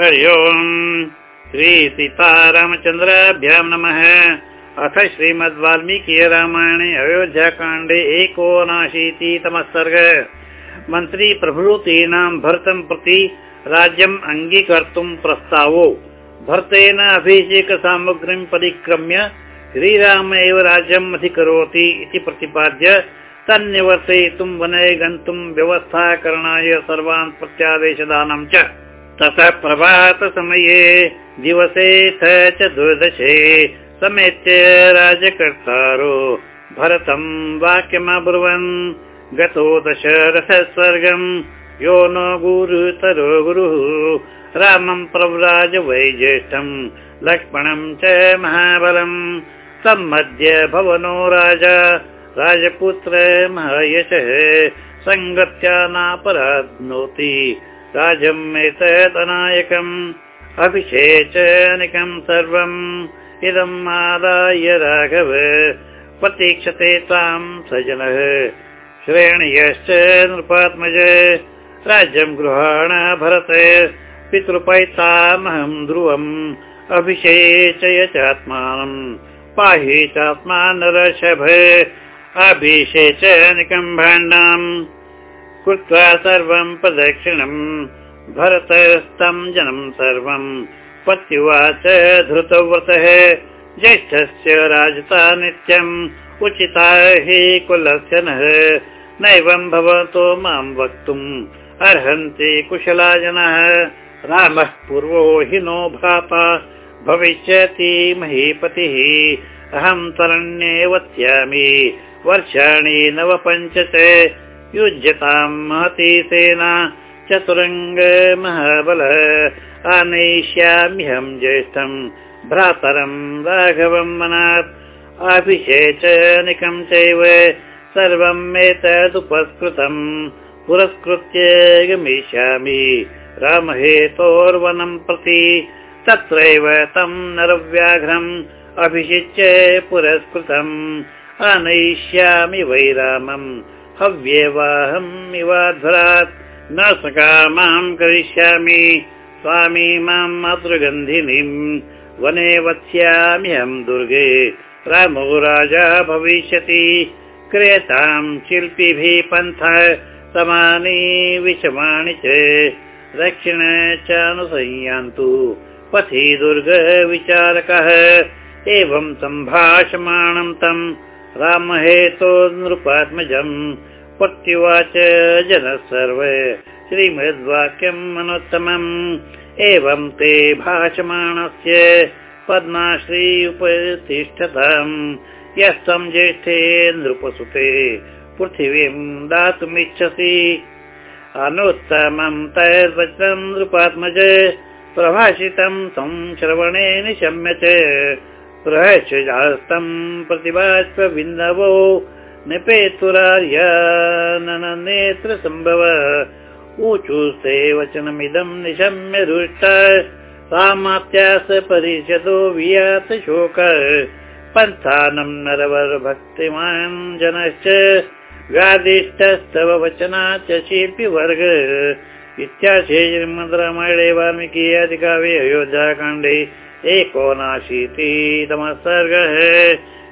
हरि ओम्। श्री सीतारामचन्द्राभ्यां नमः। अथ श्रीमद् वाल्मीकि रामायणे अयोध्याकाण्डे एकोनाशीतितमः सर्ग। मन्त्री प्रभृतीनां भरतं प्रति राज्यम् अङ्गीकर्तुं प्रस्तावो। भरतेन अभिषेकसामग्रीं परिक्रम्य श्रीराम एव राज्यम् अधिकरोति इति प्रतिपाद्य तन्निवर्तयितुं वने गन्तुं व्यवस्थाकरणाय सर्वान् प्रत्यादेशदानं च ततः प्रभातसमये दिवसेऽथ चतुर्दशे समेत्य राजकर्तारो भरतं वाक्यमब्रुवन् गतो दशरथस्वर्गम् यो न गुरुतरो गुरुः। रामं प्रव्राज वै ज्येष्ठम् लक्ष्मणं च महाबलम् सम्मद्य भवनो राजा राजपुत्र महायशः। सङ्गत्या नापराप्नोति राजम् एतदनायकम् अभिषेचनिकम् सर्वम्। इदम् आदाय राघव। प्रतीक्षते ताम् सजनः श्रेणयश्च नृपात्मज। राज्यम् गृहाण भरत। पितृपैतामहम् ध्रुवम्। अभिषेचय चात्मानम् पाहि चात्मान रषभ अभिषेचनिकम् भाण्डाम् कृत्वा सर्वम् प्रदक्षिणम्। भरतस्तम् जनम् सर्वम्। पत्युवाच धृतव्रतः। ज्येष्ठस्य राजता नित्यम्। उचिता हि कुलस्य नः। नैवम् भवतो माम् वक्तुम्। अर्हन्ति कुशला जनाः। रामः पूर्वो हि नो भ्राता। भविष्यति महीपतिः। अहम् तरण्ये वत्स्यामि। वर्षाणि नव पञ्च च युज्यताम् महती सेना चतुरङ्ग महाबल आनयिष्याम्यहम् ज्येष्ठम् भ्रातरम् राघवम् मनात् अभिषेचनिकम् चैव सर्वम् एतदुपस्कृतम् पुरस्कृत्य गमिष्यामि। रामहेतोर्वनम् प्रति तत्रैव तम् नरव्याघ्रम् अभिषिच्य पुरस्कृतम् आनयिष्यामि वै रामम् हव्येवाहम् इवाध्वरात् न सकामाम् करिष्यामि। स्वामी माम् मातृगन्धिनीम् वने वत्स्याम्यहम् दुर्गे। रामो राजा भविष्यति। क्रियताम् शिल्पिभिः पन्थ समानि विषमाणि च। दक्षिण च अनुसंयान्तु पथि दुर्ग विचारकः एवं सम्भाषमाणम् तम् रामहेतो नृपात्मजम् प्रत्युवाच जनः सर्व। श्रीमद्वाक्यम् मनोत्तमम् एवं ते भाषमाणस्य पद्माश्री उपतिष्ठताम् यस्तम् ज्येष्ठे नृपसुते पृथिवीम् दातुमिच्छसि। अनुत्तमम् तैर्वचनम् नृपात्मज प्रभाषितम् तं श्रवणे निशम्य च प्रहस्तम् प्रतिभास्वबिन्दवो निपेतुरार्य नेत्र सम्भव ऊचुस्ते वचनमिदम् निशम्य रुष्ट सामात्यास परिषदो वियात शोक पन्थानम् नरवर भक्तिमान् जनश्च व्यादिष्टस्तव वचना च शिल्पि वर्ग इत्याशे श्रीमद् रामायणे वाल्मीकि अधिकाव्ये अयोध्याकाण्डे एकोनाशीतितमः सर्गः